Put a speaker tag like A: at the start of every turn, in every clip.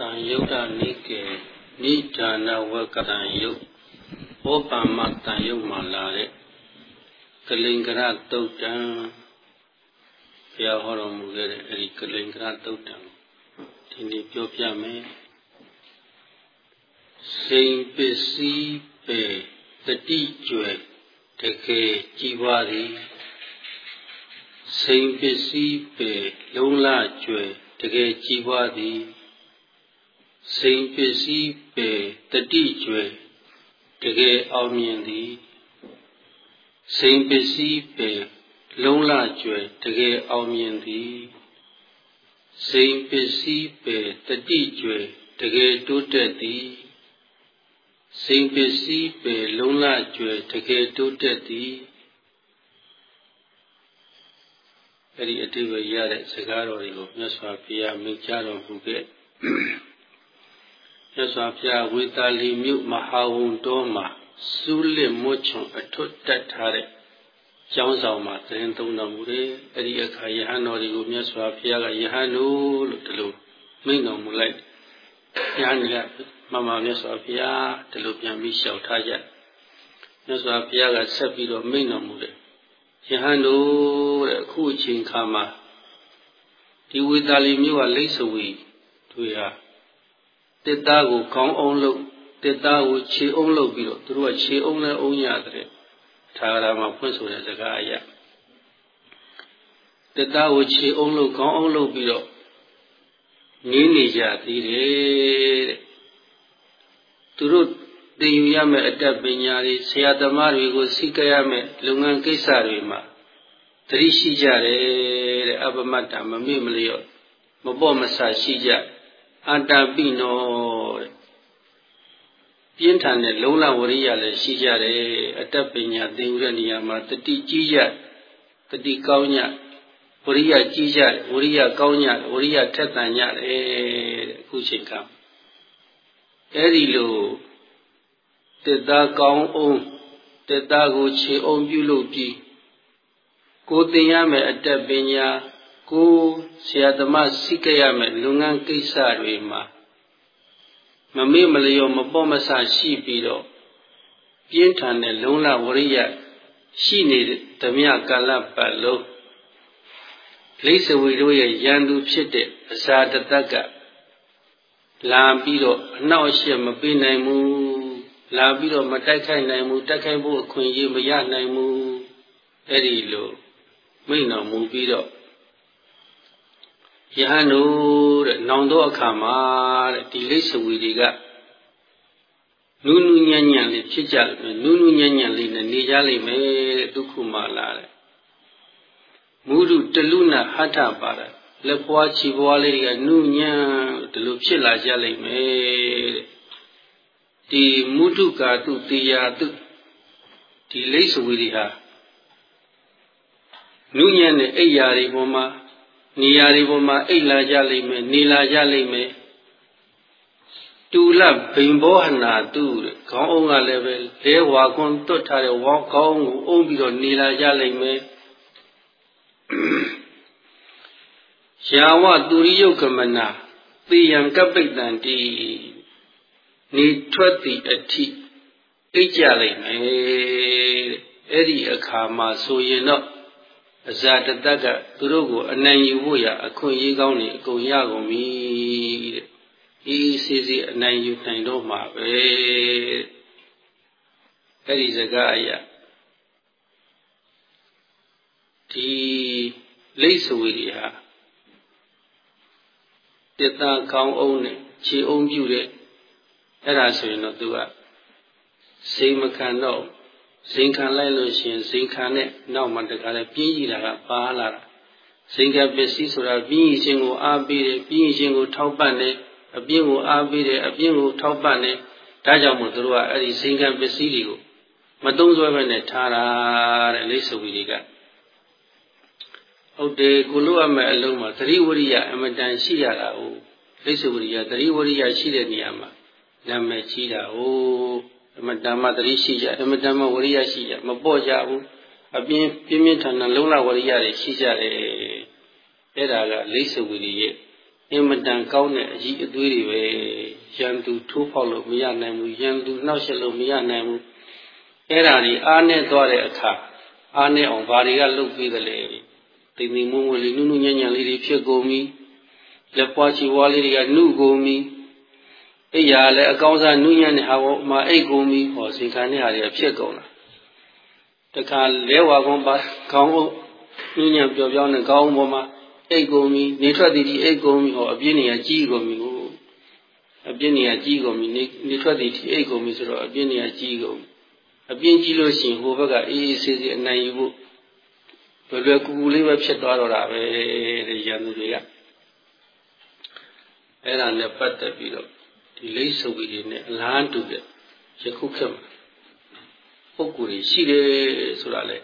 A: တန်ယုတ်တနိကေနိဌာနဝကတန်ယုတ်ဘောပါမတန်ယုတ်မှာလာတဲ့ကလိင်္ဂရတုတ်တံဘုရားဟောတော်မူခဲ့တဲ့အဲဒီကလိင်္ဂရတုတ်တံဒီနေ့ပြောပြမယ်စိန်ပစ္စည်းပေတတိကျွယ်တကယ်ကြည်ပါသည်စိန်ပစ္စည်းပေလုံးလကျွယ်တကယ်ကြည်ပါသည် စိန်ပစ္စည်းပေတတိကျွယ်တကယ်အောင်မြင်သည်စိန်ပစ္စည်းပေလုံးလကျွယ်တကယ်အောင်မြင်သည်စိန်ပစ္စည်းပေတတိကျွယ်တကယ်တိုးတက်သည်စိန်ပစ္စည်းပေလုံးလကျွယ်တကယ်တိုးတက်သည်အဲ့ဒီအတိပ္ပယ်ရတဲ့စကားတော်တွေကိုမြတ်စွာဘုရားမိန့်ကြားတော်မူခဲ့ မြတ်စွာဘုရားဝေတာလီမြို့မဟာဝုံတော်မှာစူးလစ်မွတ်ချွန်အထွတ်တက်ထားတဲ့ကျောင်းဆောင်မှာသတင်းသုံးတော်မူတယ်အဲ့ဒီအခါယဟန်တော်တွေကိုမြတ်စွာဘုရားကယဟန်တို့လို့ဒီလိုမိန့်တော်မူလိုက်ယဟန်ကမမမြတ်စွာဘုရားဒီလိုပြန်ပြီးလျှောက်ထားကြမြတ်စွာဘုရားကဆက်ပြီးတော့မိန့်တော်မူတယ်ယဟန်တို့တဲ့အခုအချိန်ခါမှာဒီဝေတာလီမြို့ကလိမ့်စဝီတွေဟာ တစ်သားကိုခေါင်းအောင်လို့တစ်သားကိုခြေအောင်လို့ပြီးတော့သူတို့ကခြေအောင်နဲ့အုံရတယ်ထာဂရမှာဖွင့်ဆိုတဲ့စကားအရာတစ်သားကိုခြေအောင်လို့ခေါင်းအောင်လို့ပြီးတော့နေနေကြသေးတယ်တဲ့သူတို့သင်ယူရမယ့်အတတ်ပညာတွေဆရာသမားတွေကိုစိတ်ကြရမယ့်လုပ်ငန်းကိစ္စတွေမှာသတိရှိကြတယ်တဲ့အပမတ္တမမေ့မလျော့မပေါ့မဆရှိကြ အတ္တပိနောတဲ့ပြင်းထန်တဲ့လုံလဝရိယလည်းရှိကြတယ်အတတ်ပညာသင်ယူတဲ့နေရာမှာတတိကြီးကြတတိကောင်းညဝရိယကြီးကြဝရိယကောင်းညဝရိယထက်သန်ညတယ်တဲ့အခုချိန်ကအဲ့ဒီလိုတစ်သားကောင်းအောင်တစ်သားကိုခြေအောင်ပြုလုပ်ပြီးကိုသင်ရမယ်အတတ်ပညာ ကိုဆရာသမားစိတ်ကြရမယ်လုပ်ငန်းကိစ္စတွေမှာမမေ့မလျော်မပေါ့မဆရှိပြီးတော့ပြင်းထန်တဲ့လုံလဝရိယရှိနေတဲ့ဓမြကာလပတ်လုံးလိစ္ဆဝီတို့ရဲ့ရန်သူဖြစ်တဲ့အစာတတကလာပြီးတော့အနှောက်အယှက်မပေးနိုင်ဘူးလာပြီးတော့မတိုက်ခိုက်နိုင်ဘူးတိုက်ခိုက်ဖို့အခွင့်အရေးမရနိုင်ဘူးအဲ့ဒီလိုမိန့်တော်မူပြီးတော့ ယဟန်တို့တဲ့နောင်တော့အခါမှာတဲ့ဒီလိစ္ဆဝီတွေကနူးနူးညံ့ညံ့လေးဖြစ်ကြလိမ့်မယ်နူးနူးညံ့ညံ့လေးနဲ့နေကြလိမ့်မယ်တဲ့ဒုက္ခမာလာတဲ့မုဒုတလူနာဟထပါဒလက်ဖွားချီပွားလေးတွေကနုညံ့ဒီလိုဖြစ်လာကြလိမ့်မယ်တဲ့ဒီမုဒုကာတုတေယာတုဒီလိစ္ဆဝီတွေဟာနုညံ့တဲ့အိယာတွေပေါ်မှာ နေရာတွေပေါ်မှာအိတ်လာကြလိမ့်မယ်နေလာကြလိမ့်မယ်တူလဘိန်ဘောဟနာတုတဲ့ခေါင်းအုံးကလည်းပဲလဲဝါခွန်တွတ်ထားတဲ့ဝါခေါင်းကိုအုံးပြီးတော့နေလာကြလိမ့်မယ်ယာဝတူရိယုတ်ကမနာသေယံကပိတ္တံတိနေထွက်သည့်အထိအိတ်ကြလိမ့်မယ်တဲ့အဲ့ဒီအခါမှာဆိုရင်တော့ အဇာတတကသူတို့ကိုအနိုင်ယူဖို့ရအခွင့်အရေးကောင်းနေအကုန်ရကုန်ပြီတဲ့အေးစီစီအနိုင်ယူနိုင်တော့မှာပဲအဲ့ဒီစကားအရာဒီလိတ်ဆွေတွေဟာတတကောင်းအောင်နဲ့ခြေအောင်ပြုတဲ့အဲ့ဒါဆိုရင်တော့သူကစိတ်မခံတော့ ဇင်ခံလိုက်လို့ရှိရင်ဇင်ခံနဲ့နောက်မှတခါလဲပြင်းကြီးတာကပါလာတာဇင်ကပစ္စည်းဆိုတာပြင်းကြီးခြင်းကိုအားပေးတယ်ပြင်းကြီးခြင်းကိုထောက်ပံ့တယ်အပြင်းကိုအားပေးတယ်အပြင်းကိုထောက်ပံ့တယ်ဒါကြောင့်မို့သူတို့ကအဲ့ဒီဇင်ကပစ္စည်းတွေကိုမတုံးစွဲပဲနဲ့ထားတာတဲ့လိဆုပ်ကြီးတွေကဟုတ်တယ်ကိုလိုအပ်မဲ့အလုံးမှာသတိဝရိယအမတန်ရှိရတာ哦လိဆုပ်ဝရိယသတိဝရိယရှိတဲ့နေရာမှာနာမည်ကြီးတာ哦 အမတန်မှသတိရှိကြအမတန်မှဝရိယရှိကြမပေါ့ကြဘူးအပြင်းပြင်းပြင်းထန်ထန်လုံးလဝရိယတွေရှိကြတယ်အဲ့ဒါကလိစ္ဆဝီရိရဲ့အင်မတန်ကောင်းတဲ့အကြီးအသေးတွေပဲရန်သူထိုးဖောက်လို့မရနိုင်ဘူးရန်သူနှောက်ယှက်လို့မရနိုင်ဘူးအဲ့ဒါတွေအားနဲ့သွားတဲ့အခါအားနဲ့အောင်ဘာတွေကလုပ်ပြီးသလဲတိမ်တိမ်မွမွလေးနုနုညံ့ညံ့လေးတွေဖြစ်ကုန်ပြီလက်ပွားချီဝါလေးတွေကနှုကုန်ပြီ အိယာလည်းအကောင်းစားနုညံ့တဲ့ဟာပေါ်မှာအိတ်ကုန်ပြီဟောစင်ခံတဲ့ဟာတွေဖြစ်ကုန်တာတခါလဲဝါကုန်းပါခေါင်းကိုနုညံ့ပျော်ပြောင်းတဲ့ခေါင်းပေါ်မှာအိတ်ကုန်ပြီနေထွက်တည်တည်အိတ်ကုန်ပြီဟောအပြင်းနေရကြီးကုန်ပြီကိုအပြင်းနေရကြီးကုန်ပြီနေနေထွက်တည်တည်အိတ်ကုန်ပြီဆိုတော့အပြင်းနေရကြီးကုန်အပြင်းကြီးလို့ရှိရင်ဟိုဘက်ကအေးအေးဆေးဆေးအနိုင်ယူဖို့ဘယ်လွယ်ကူကူလေးပဲဖြစ်သွားတော့တာပဲတဲ့ရန်သူတွေကအဲ့ဒါနဲ့ပတ်သက်ပြီးတော့ ဒီလိမ့်စုပ်ပြီးတွေနဲ့အလားတူတဲ့ယခုခေတ်မှာပုဂ္ဂိုလ်တွေရှိတယ်ဆိုတာလေ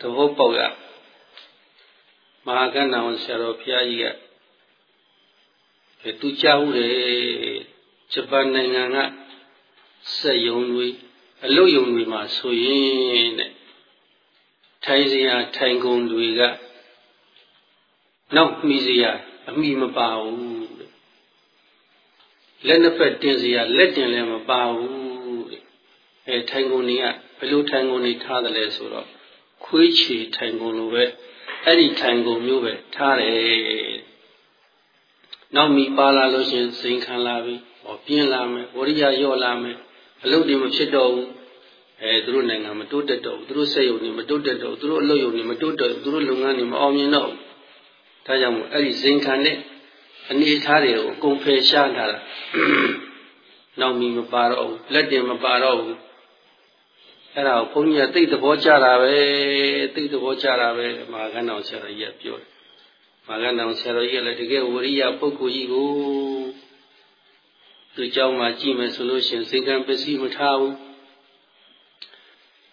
A: သဘောပေါက်ရမဟာကဏ္ဍဝန်ဆရာတော်ဘုရားကြီးကသူကြားဦးတယ်ဂျပန်နိုင်ငံကစက်ယုံတွေအလုတ်ယုံတွေမှာဆိုရင်တဲ့ထိုင်စရာထိုင်ကုန်တွေကနောက်မိစရာအမိမပါဘူးတဲ့ လက်နှစ်ဖက်တင်စရာလက်တင်လည်းမပါဘူးတဲ့အဲထိုင်ကုန်တွေကဘယ်လိုထိုင်ကုန်တွေထားတယ်လဲဆိုတော့ခွေးချီထိုင်ကုန်လိုပဲအဲ့ဒီထိုင်ကုန်မျိုးပဲထားတယ်နောက်မိပါလာလို့ရှင်စိန်ခံလာပြီဟောပြင်းလာမယ်ဝရိယရော့လာမယ်အလုပ်တွေမဖြစ်တော့ဘူးအဲသူတို့နိုင်ငံမတိုးတက်တော့ဘူးသူတို့စက်ရုံတွေမတိုးတက်တော့ဘူးသူတို့အလုပ်ရုံတွေမတိုးတက်ဘူးသူတို့လုပ်ငန်းတွေမအောင်မြင်တော့ဘူးဒါကြောင့်မို့အဲ့ဒီစိန်ခံတဲ့ အနေအထားတွေကိုအကုန်ဖယ်ရှားထားတာနောက်မီမပါတော့ဘူးလက်တင်မပါတော့ဘူးအဲ့ဒါကိုဘုန်းကြီးကသိသဘောကျတာပဲသိသဘောကျတာပဲမဟာကဏ္ဍဆရာတော်ကြီးကပြောတယ်မဟာကဏ္ဍဆရာတော်ကြီးကလည်းတကယ်ဝရိယပုဂ္ဂိုလ်ကြီးကိုသူเจ้าမှာကြည့်မယ်ဆိုလို့ရှိရင်စိတ်ကံပစ္စည်းမထားဘူး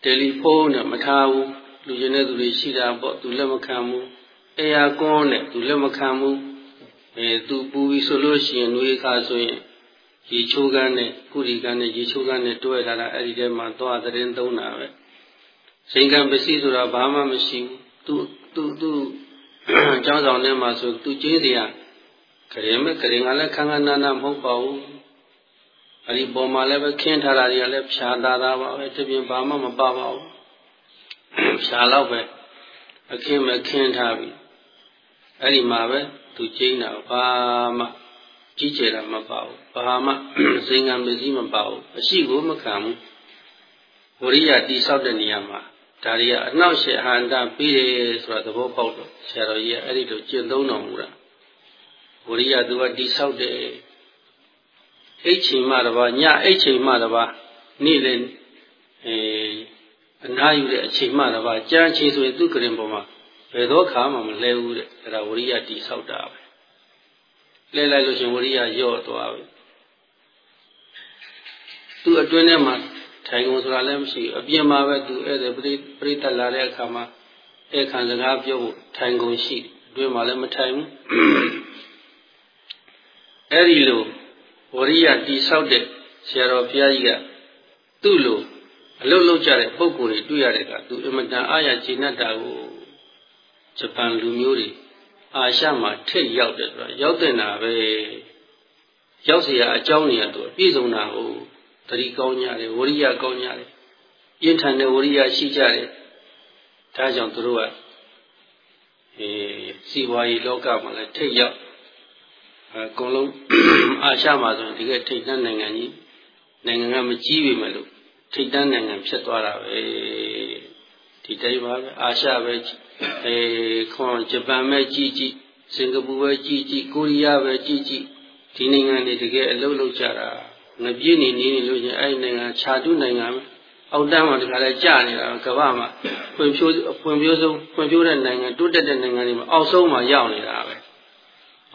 A: တယ်လီဖုန်းနဲ့မထားဘူးလူကျင်တဲ့သူတွေရှိတာပေါ့သူလက်မခံဘူးအေယာကွန်နဲ့သူလက်မခံဘူး အဲသူပူပြီးဆိုလို့ရှိရင်နှွေးခါဆိုရင်ရေချိုးကန်းနဲ့ကုရီကန်းနဲ့ရေချိုးကန်းနဲ့တွဲထားတာအဲ့ဒီထဲမှာသွားသတင်းသုံးတာပဲစိန်ကံပစ္စည်းဆိုတာဘာမှမရှိဘူးသူသူသူကျောင်းဆောင်ထဲမှာဆိုသူကျင်းစရာခရင်မဲ့ခရင်ကလည်းခန်းခန်းနာနာမဟုတ်ပါဘူးအဲ့ဒီပုံမှာလည်းပဲခင်းထားတာတွေကလည်းဖြာသားသားပါပဲတပြင်းဘာမှမပါပါဘူးဖြာတော့ပဲအခင်းမဲ့ခင်းထားပြီအဲ့ဒီမှာပဲ သူကျင်းတာဘာမှကြီးကျယ်တာမပါဘူးဘာမှစိန်ငံပစ္စည်းမပါဘူးအရှိကိုမခံဘူးဝရိယတိဆောက်တဲ့နေရာမှာဒါတွေကအနှောက်အယှက်ဟန္တာပြီးတယ်ဆိုတာသဘောပေါက်တော့ဆရာတော်ကြီးကအဲ့ဒီလိုကျင့်သုံးတော်မူတာဝရိယသူကတိဆောက်တယ်အိတ်ချိန်မှတပါညအိတ်ချိန်မှတပါနေ့လည်းအဲအနားယူတဲ့အချိန်မှတပါကြမ်းချိန်ဆိုရင်သူကရင်ပေါ်မှာ ဘယ်တော့ခါမှမလဲဘူးတဲ့အဲ့ဒါဝရိယတိဆောက်တာပဲလဲလိုက်လို့ရှင်ဝရိယယော့သွားပြီသူအတွင်းထဲမှာထိုင်ကုန်ဆိုတာလည်းမရှိဘူးအပြင်မှာပဲသူဧည့်သည်ပရိပရိသတ်လာတဲ့အခါမှာဧခံစကားပြောဖို့ထိုင်ကုန်ရှိအတွင်းမှာလည်းမထိုင်ဘူးအဲ့ဒီလိုဝရိယတိဆောက်တဲ့ဆရာတော်ဘုရားကြီးကသူ့လိုအလုတ်လုတ်ကြတဲ့ပုံကိုယ်တွေတွေ့ရတဲ့ကသူအမတန်အားရခြေနှက်တာကို ဂျပန်လူမျိုးတွေအာရှမှာထိတ်ရောက်တယ်ဆိုတာရောက်တဲ့နာပဲရောက်เสียအကြောင်းတွေကတော့ပြည့်စုံတာကိုတတိကောင်းကြတယ်ဝရိယကောင်းကြတယ်ပြင်းထန်တဲ့ဝရိယရှိကြတယ်ဒါကြောင့်သူတို့ကအဲစီဝါရီလောကမှာလည်းထိတ်ရောက်အကုန်လုံးအာရှမှာဆိုရင်ဒီကထိတ်တန်းနိုင်ငံကြီးနိုင်ငံကမကြီးပြီမလို့ထိတ်တန်းနိုင်ငံဖြစ်သွားတာပဲ ဒီတိုင်းပါပဲအာရှပဲအဲခွန်ဂျပန်ပဲကြီးကြီးစင်ကာပူပဲကြီးကြီးကိုရီးယားပဲကြီးကြီးဒီနိုင်ငံတွေတကယ်အလုပ်လုပ်ကြတာငပြည့်နေနေလို့ချင်းအဲ့နိုင်ငံခြာတုနိုင်ငံအောက်တန်းမှာတခါလဲကြာနေတာကမ္ဘာမှာဖွံ့ဖြိုးဖွံ့ဖြိုးဆုံးဖွံ့ဖြိုးတဲ့နိုင်ငံတိုးတက်တဲ့နိုင်ငံတွေမှာအောက်ဆုံးမှာရောက်နေတာပဲ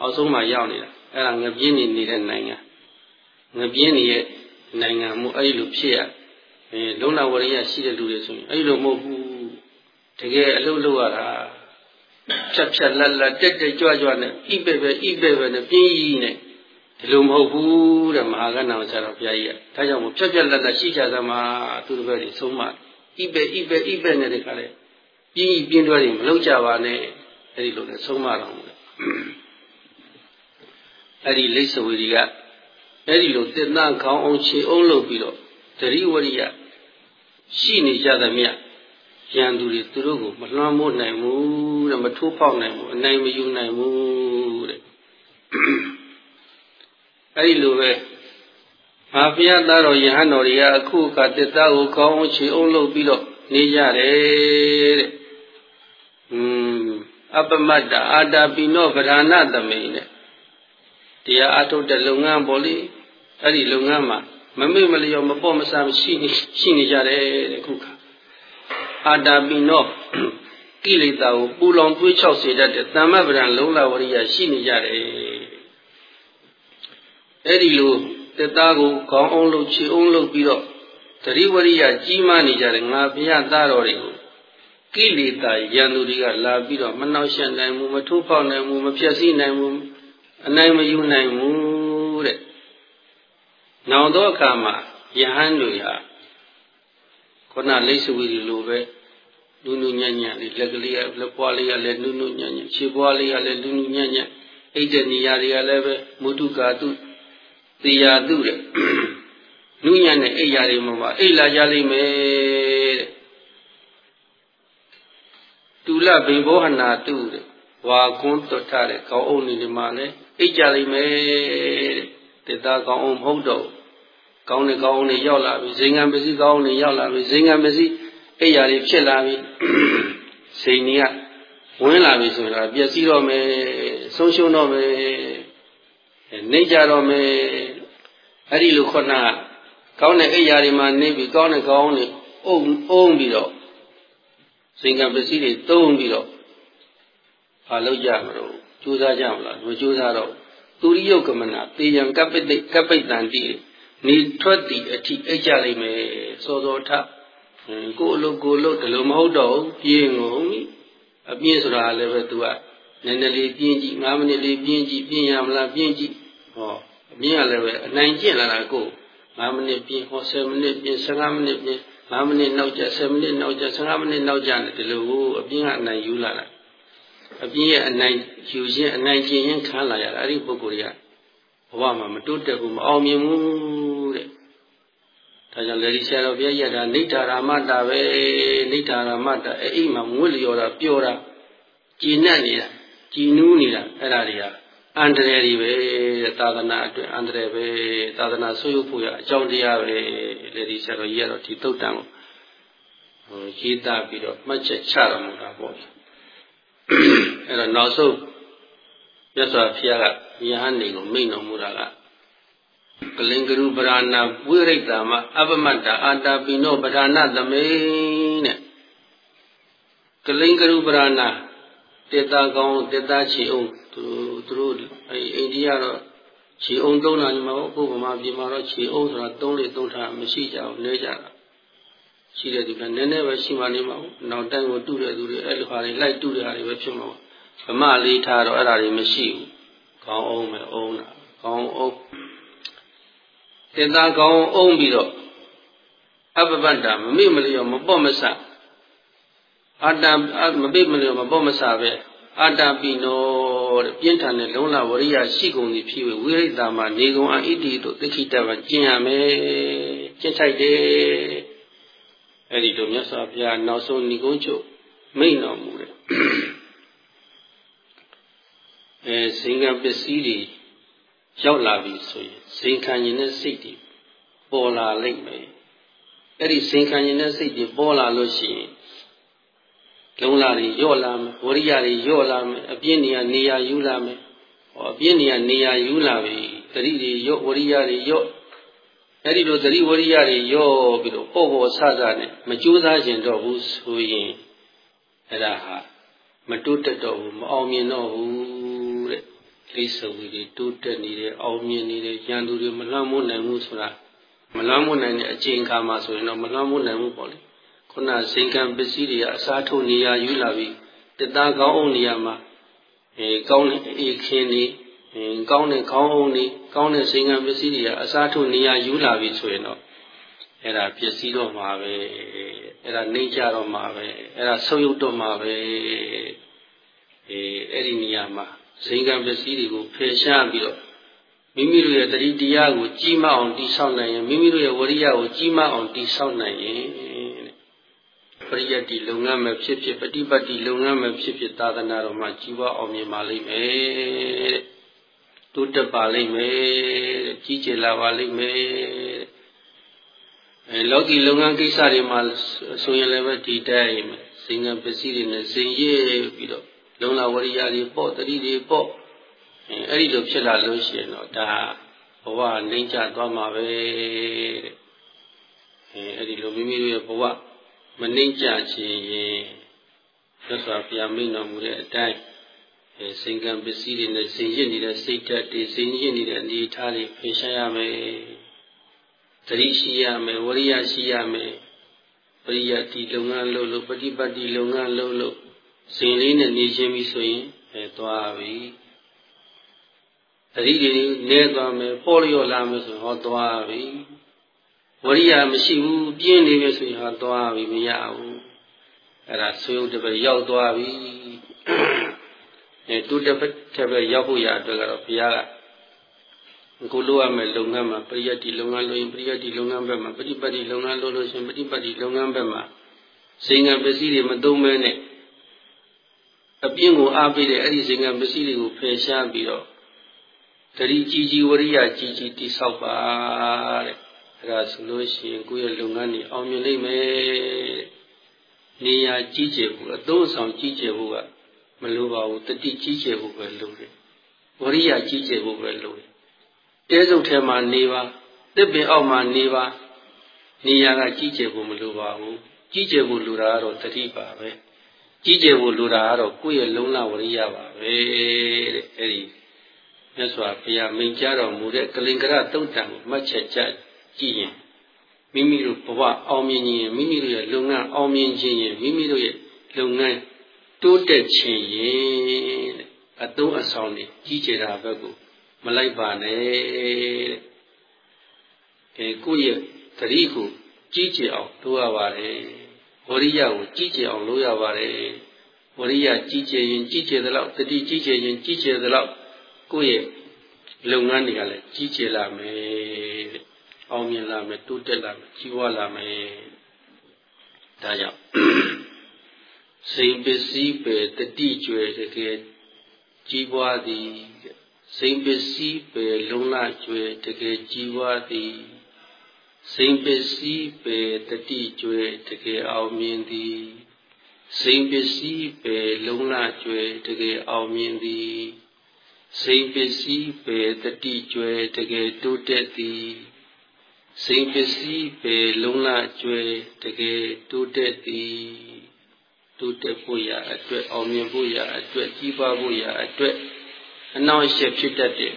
A: အောက်ဆုံးမှာရောက်နေတာအဲ့ဒါငပြင်းနေနေတဲ့နိုင်ငံငပြင်းနေတဲ့နိုင်ငံမှုအဲ့လိုဖြစ်ရအဲလုံလဝရိယရှိတဲ့လူတွေဆိုရင်အဲ့လိုမဟုတ်ဘူး တကယ်အလုပ်လုပ်ရတာဖြတ်ဖြတ်လက်လက်တက်တက်ကြွကြွနဲ့ဣပဲပဲဣပဲပဲနဲ့ပြင်းကြီးနဲ့ဒီလိုမဟုတ်ဘူးတဲ့မဟာကဏ္ဍဆရာတော်ဘုရားကြီးကဒါကြောင့်မို့ဖြတ်ဖြတ်လက်လက်ရှိကြသမှာသူတို့ပဲဒီဆုံးမဣပဲဣပဲဣပဲနဲ့တခါလေပြင်းကြီးပြင်းတွဲတွေမလုပ်ကြပါနဲ့အဲဒီလိုနဲ့ဆုံးမတော်မူတယ်အဲ့ဒီလိစ္ဆဝေဒီကအဲ့ဒီလိုတစ်သားခေါင်းအောင်ခြေအောင်လုပ်ပြီးတော့တတိဝရိယရှိနေကြသမျှ ရန်သူတွေသူတို့ကိုမလွှမ်းမိုးနိုင်ဘူးတဲ့မထိုးပေါက်နိုင်ဘူးအနိုင်မယူနိုင်ဘူးတဲ့အဲဒီလိုပဲမာဖျားသားတော်ယဟန်တော်တွေကအခုအခါသစ္စာကိုကောင်းအောင်ခြေအောင်လုပ်ပြီးတော့နေကြတယ်တဲ့။อืมအပမတ္တအာတာပိနောပဓာနာသမိန်တဲ့တရားအထုတ်တဲ့လုပ်ငန်းပေါ့လေအဲ့ဒီလုပ်ငန်းမှာမမေ့မလျော်မပေါ့မဆမရှိနေရှိနေကြတယ်တဲ့ခုခါ အာတာပိနောကိလေသာကိုပူလောင်တွေးချောက်စေတတ်တဲ့တမ္မပဒံလုံလဝရိယရှိနေကြတယ်အဲ့ဒီလိုတက်သားကိုခေါင်းအောင်လုပ်ခြေအောင်လုပ်ပြီးတော့သတိဝရိယကြီးမားနေကြတယ်ငါဘုရားသားတော်တွေကိုကိလေသာရန်သူတွေကလာပြီးတော့မနှောက်ယှက်နိုင်ဘူးမထိုးဖောက်နိုင်ဘူးမဖြည့်ဆည်းနိုင်ဘူးအနိုင်မယူနိုင်ဘူးတဲ့။နောက်တော့အခါမှာယဟန်တွေဟာခုနလိษဝီဒီလိုပဲ နုနုညံ့ညံ့လေးလက်ကလေးကလက်ပွားလေးကလည်းနုနုညံ့ညံ့ခြေပွားလေးကလည်းနုနုညံ့ညံ့အိတ်တဲ့နေရာတွေကလည်းပဲမုတုကာတုတေယာတုတဲ့နုညံ့တဲ့အိယာတွေမှာပါအိလာကြလိမ့်မယ်တဲ့တူလဘိဘောဟနာတုတဲ့ဝါကွန်းတွတ်ထားတဲ့ကောင်းအုပ်နေဒီမှာလည်းအိတ်ကြလိမ့်မယ်တဲ့တေသားကောင်းအောင်မဟုတ်တော့ကောင်းတဲ့ကောင်းအောင်တွေရောက်လာပြီဇင်ငံပစ္စည်းကောင်းအောင်တွေရောက်လာပြီဇင်ငံပစ္စည်း အိယာတွေဖြစ်လာပြီစိန်ကြီးကဝင်လာပြီဆိုတော့ပျက်စီးတော့မယ်ဆုံးရှုံးတော့မယ်နေကြတော့မယ်အဲ့ဒီလိုခုနကကောင်းတဲ့အိယာတွေမှာနေပြီးကောင်းတဲ့ကောင်းတွေအုံအုံပြီးတော့ဇင်ငံပစ္စည်းတွေသုံးပြီးတော့ဘာလုပ်ကြမလို့ကြိုးစားကြမလားမကြိုးစားတော့သူရိယုတ်ကမနာတေယံကပိတ်ကပိတ်တန်တိနေထွက်တည်အထိအိတ်ကြလိမ့်မယ်စောစောထ ကိုအလုပ်ကိုအလုပ်ဒီလိုမဟုတ်တော့ပြင်းငုံအပြင်းဆိုတာလည်းပဲသူကနည်းနည်းလေးပြင်းကြည့်9မိနစ်လေးပြင်းကြည့်ပြင်းရမလားပြင်းကြည့်ဟောအပြင်းကလည်းပဲအနိုင်ကျင့်လာတာကို9မိနစ်ပြင်းဟော10မိနစ်ပြင်း15မိနစ်ပြင်း5မိနစ်နောက်ကျ10မိနစ်နောက်ကျ15မိနစ်နောက်ကျတယ်ဒီလိုအပြင်းကအနိုင်ယူလာတာအပြင်းရဲ့အနိုင်ယူခြင်းအနိုင်ကျင့်ရင်ခံလာရတာအဲ့ဒီပုဂ္ဂိုလ်တွေကဘဝမှာမတိုးတက်ဘူးမအောင်မြင်ဘူးတဲ့ ဒါကြောင့်လေဒီဆရာတော်ဘုရားရတာနိဋ္ဌာရမတ္တပဲနိဋ္ဌာရမတ္တအဲ့အိမ်မှာငွေလျော်တာပျော်တာကြည်နက်နေတာကြည်နူးနေတာအဲ့ဒါတွေကအန္တရာယ်တွေပဲသာသနာအတွက်အန္တရာယ်ပဲသာသနာဆွေးဖို့ရအကြောင်းတရားပဲလေဒီဆရာတော်ကြီးကတော့ဒီသုတ်တံကိုဟိုရေးသားပြီးတော့မှတ်ချက်ချတော်မူတာပေါ့အဲ့တော့နောက်ဆုံးမြတ်စွာဘုရားကယဟန်နေကိုမိန့်တော်မူတာက ကလင်္ကရုပရဏဝိရိတ္တာမအပမတ္တအာတာပိနောပဓာနသမိန်တဲ့ကလင်္ကရုပရဏတေတာကောင်းတေတာချီအောင်သူသူတို့အဲအိန္ဒိယတော့ခြေအုံသုံးတာညီမဟုတ်ဘုဗမာပြည်မှာတော့ခြေအုံဆိုတာသုံးလေသုံးထားမရှိကြဘူးနေကြတာရှိတဲ့သူကနည်းနည်းပဲရှိမှနေမှာနောက်တိုင်းကိုတူတဲ့သူတွေအဲ့လိုဟာတွေလိုက်တူတဲ့ဟာတွေပဲဖြစ်မှာဗမာလေးထားတော့အဲ့ဒါတွေမရှိဘူးခေါင်းအုံးမယ်အုံးတာခေါင်းအုံးတင် သားခေါင်းအုံးပြီးတော့အပပတ္တမမိမလျော်မပေါ့မဆအာတမပိမလျော်မပေါ့မဆပဲအာတပိနောတဲ့ပြင်းထန်တဲ့လုံလဝရိယရှိကုန်သည်ဖြစ်ဝိရိတမှာနေကုန်အဣတိတို့သိခိတမှာကျင့်ရမယ်ကျင့်ထိုက်တယ်အဲ့ဒီတို့မြတ်စွာဘုရားနောက်ဆုံးဏိကုံးချုပ်မိန့်တော်မူတယ်အဲဇင်္ဂပစ္စည်းတွေ ရောက်လာပြီဆိုရင်ဇင်ခံရင်တဲ့စိတ်တွေပေါ်လာလိမ့်မယ်အဲ့ဒီဇင်ခံရင်တဲ့စိတ်တွေပေါ်လာလို့ရှိရင်လုံလာတွေညော့လာမယ်ဝရိယတွေညော့လာမယ်အပြင်းနေရနေရယူလာမယ်ဟောအပြင်းနေရနေရယူလာပြီတတိတွေညော့ဝရိယတွေညော့အဲ့ဒီလိုသတိဝရိယတွေရောပြီးတော့ပေါ့ပေါ့ဆဆနဲ့မကြိုးစားခြင်းတော့ဘူးဆိုရင်အဲ့ဒါဟာမတိုးတက်တော့ဘူးမအောင်မြင်တော့ဘူးတဲ့ လိစ္ဆဝီတွေတိုးတက်နေတယ်အောင်မြင်နေတယ်ရန်သူတွေမလွှမ်းမိုးနိုင်ဘူးဆိုတာမလွှမ်းမိုးနိုင်တဲ့အချိန်အခါမှာဆိုရင်တော့မလွှမ်းမိုးနိုင်ဘူးပေါ့လေခုနဇင်ကံပစ္စည်းတွေအစားထိုးနေရယူလာပြီးတသားကောင်းအောင်နေရာမှာအဲကောင်းတဲ့အေခင်းတွေကောင်းတဲ့ခေါင်းအောင်တွေကောင်းတဲ့ဇင်ကံပစ္စည်းတွေကအစားထိုးနေရယူလာပြီဆိုရင်တော့အဲ့ဒါပစ္စည်းတော့မှာပဲအဲ့ဒါနှိမ့်ကြတော့မှာပဲအဲ့ဒါဆုပ်ယုပ်တော့မှာပဲအေးအဲ့ဒီနေရာမှာ ဇင်ကံပစ္စည်းတွေကိုဖယ်ရှားပြီးတော့မိမိတို့ရဲ့တတိတရားကိုကြီးမားအောင်တည်ဆောက်နိုင်ရင်မိမိတို့ရဲ့ဝရိယကိုကြီးမားအောင်တည်ဆောက်နိုင်ရင်ပရိယတ်ဒီလုပ်ငန်းမဲ့ဖြစ်ဖြစ်ပฏิပတ်ဒီလုပ်ငန်းမဲ့ဖြစ်ဖြစ်သာသနာတော်မှာကြီးပွားအောင်မြင်ပါလိမ့်မယ်တဲ့တိုးတက်ပါလိမ့်မယ်တဲ့ကြီးကျယ်လာပါလိမ့်မယ်တဲ့အဲလောကီလုပ်ငန်းကိစ္စတွေမှာဆိုရင်လည်းပဲဒီတိုင်းစိင်ငံပစ္စည်းတွေနဲ့စိင်ရပြီးတော့ လုံလာဝရိယတွေပေါ့တတိတွေပေါ့အဲအဲ့ဒီလိုဖြစ်လာလို့ရှိရင်တော့ဒါဘဝနှိမ့်ချသွားမှာပဲတဲ့အဲအဲ့ဒီလိုမိမိတို့ရဲ့ဘဝမနှိမ့်ချခြင်းရင်သက်စွာဘုရားမိန့်တော်မူတဲ့အတိုင်းအဲစိင်ကံပစ္စည်းတွေနဲ့စိင်ရစ်နေတဲ့စိတ်ဓာတ်တွေစိင်ရစ်နေတဲ့အနေအထားတွေဖယ်ရှားရမယ်တတိရှိရမယ်ဝရိယရှိရမယ်ပရိယတိလုပ်ငန်းလုပ်လို့ပฏิပတ်တိလုပ်ငန်းလုပ်လို့ စိင်လေးနဲ့နေချင်းပြီဆိုရင်အဲသွားပြီတတိတွေနဲသွားမယ်ပေါ်လျော့လာမယ်ဆိုရင်ဟောသွားပြီဝရိယမရှိဘူးပြင်းနေပြီဆိုရင်ဟောသွားပြီမရဘူးအဲ့ဒါဆွေးဥတပဲရောက်သွားပြီအဲတူတစ်ပတ်တစ်ပတ်ရောက်ဖို့ရအတွက်ကတော့ဘုရားကကိုလိုရမယ်လုပ်ငန်းမှာပရိယတ်တိလုပ်ငန်းလုပ်ရင်ပရိယတ်တိလုပ်ငန်းဘက်မှာပฏิပတ်တိလုပ်ငန်းလုပ်လို့ရှင်ပฏิပတ်တိလုပ်ငန်းဘက်မှာစိင်ငံပစ္စည်းတွေမသုံးမဲနဲ့ အပြင်းကိုအားပေးတဲ့အဲ့ဒီစိင်ငံပစ္စည်းတွေကိုဖယ်ရှားပြီးတော့တတိကြီးကြီးဝရိယကြီးကြီးတိဆောက်ပါတဲ့အဲ့ဒါဆိုလို့ရှိရင်ကိုယ့်ရဲ့လုပ်ငန်းတွေအောင်မြင်လိမ့်မယ်နေရာကြီးကျယ်ဖို့အသုံးဆောင်ကြီးကျယ်ဖို့ကမလိုပါဘူးတတိကြီးကျယ်ဖို့ပဲလိုတယ်ဝရိယကြီးကျယ်ဖို့ပဲလိုတယ်တဲစုပ်ထဲမှာနေပါတစ်ပင်အောက်မှာနေပါနေရာကကြီးကျယ်ဖို့မလိုပါဘူးကြီးကျယ်ဖို့လိုတာကတော့တတိပါပဲ ကြီးကျယ်ဖို့လိုတာကတော့ကိုယ့်ရဲ့လုံလဝရိယပါပဲတဲ့အဲ့ဒီမြတ်စွာဘုရားမိန့်ကြားတော်မူတဲ့ကလင်္ကရတုတ်တံကိုမှတ်ချက်ကြကြည့်ရင်မိမိတို့ဘဝအောင်မြင်ခြင်းမိမိတို့ရဲ့လုပ်ငန်းအောင်မြင်ခြင်းရင်မိမိတို့ရဲ့လုပ်ငန်းတိုးတက်ခြင်းရင်အသုံးအဆောင်တွေကြီးကျယ်တာဘက်ကိုမလိုက်ပါနဲ့တဲ့အဲကိုယ့်ရဲ့သတိကိုကြီးကျယ်အောင်လုပ်ရပါတယ် ဝရိယကိုကြီးကျယ်အောင်လုပ်ရပါတယ်ဝရိယကြီးကျယ်ရင်ကြီးကျယ်သလောက်တတိကြီးကျယ်ရင်ကြီးကျယ်သလောက်ကိုယ့်ရဲ့လုပ်ငန်းတွေကလည်းကြီးကျယ်လာမယ်တဲ့အောင်မြင်လာမယ်တိုးတက်လာမယ်ကြီးပွားလာမယ်ဒါကြောင့်စိန်ပစ္စည်းပဲတတိကျွယ်တကယ်ကြီးပွားသည်စိန်ပစ္စည်းပဲလုံလကျွယ်တကယ်ကြီးပွားသည် စိန်ပစ္စည်းပဲတတိကျွယ်တကယ်အောင်မြင်သည်စိန်ပစ္စည်းပဲလုံလကျွယ်တကယ်အောင်မြင်သည်စိန်ပစ္စည်းပဲတတိကျွယ်တကယ်တိုးတက်သည်စိန်ပစ္စည်းပဲလုံလကျွယ်တကယ်တိုးတက်သည်တိုးတက်ဖို့ရအတွက်အောင်မြင်ဖို့ရအတွက်ကြီးပွားဖို့ရအတွက်အနောက်အရှက်ဖြစ်တတ်တဲ့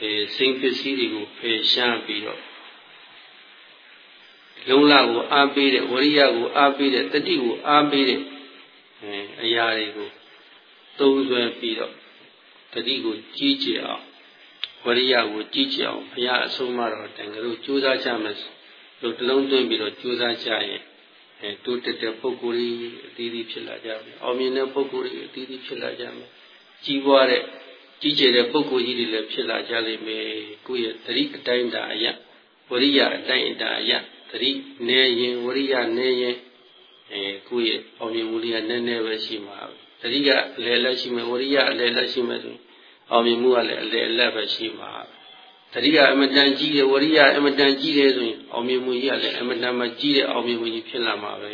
A: အဲစိန်ပစ္စည်းတွေကိုဖယ်ရှားပြီးတော့ လုံလကိုအားပေးတဲ့ဝရိယကိုအားပေးတဲ့တတိကိုအားပေးတဲ့အဲအရာတွေကိုသုံးဆွဲပြီးတော့တတိကိုကြီးကျယ်အောင်ဝရိယကိုကြီးကျယ်အောင်ဘုရားအဆုံးမတော်တန်ကြလို့ကြိုးစားကြမယ်လို့တလုံးသွင်းပြီးတော့ကြိုးစားကြရင်အဲတိုးတက်တဲ့ပုဂ္ဂိုလ်ကြီးအသီးသီးဖြစ်လာကြမယ်အောင်မြင်တဲ့ပုဂ္ဂိုလ်ကြီးအသီးသီးဖြစ်လာကြမယ်ကြီးပွားတဲ့ကြီးကျယ်တဲ့ပုဂ္ဂိုလ်ကြီးတွေလည်းဖြစ်လာကြလိမ့်မယ်ကိုယ့်ရဲ့တတိအတိုင်းတာအယဝရိယအတိုင်းတာအယ တတိနေရင်ဝရိယနေရင်အဲကိုယ့်ရဲ့အောင်မြင်မှုလေးကနည်းနည်းပဲရှိမှာတတိကအလယ်လက်ရှိမယ်ဝရိယအလယ်လက်ရှိမယ်ဆိုအောင်မြင်မှုကလည်းအလယ်အလတ်ပဲရှိမှာတတိကအမတန်ကြီးတယ်ဝရိယအမတန်ကြီးတယ်ဆိုရင်အောင်မြင်မှုကြီးကလည်းအမတန်မှကြီးတဲ့အောင်မြင်မှုကြီးဖြစ်လာမှာပဲ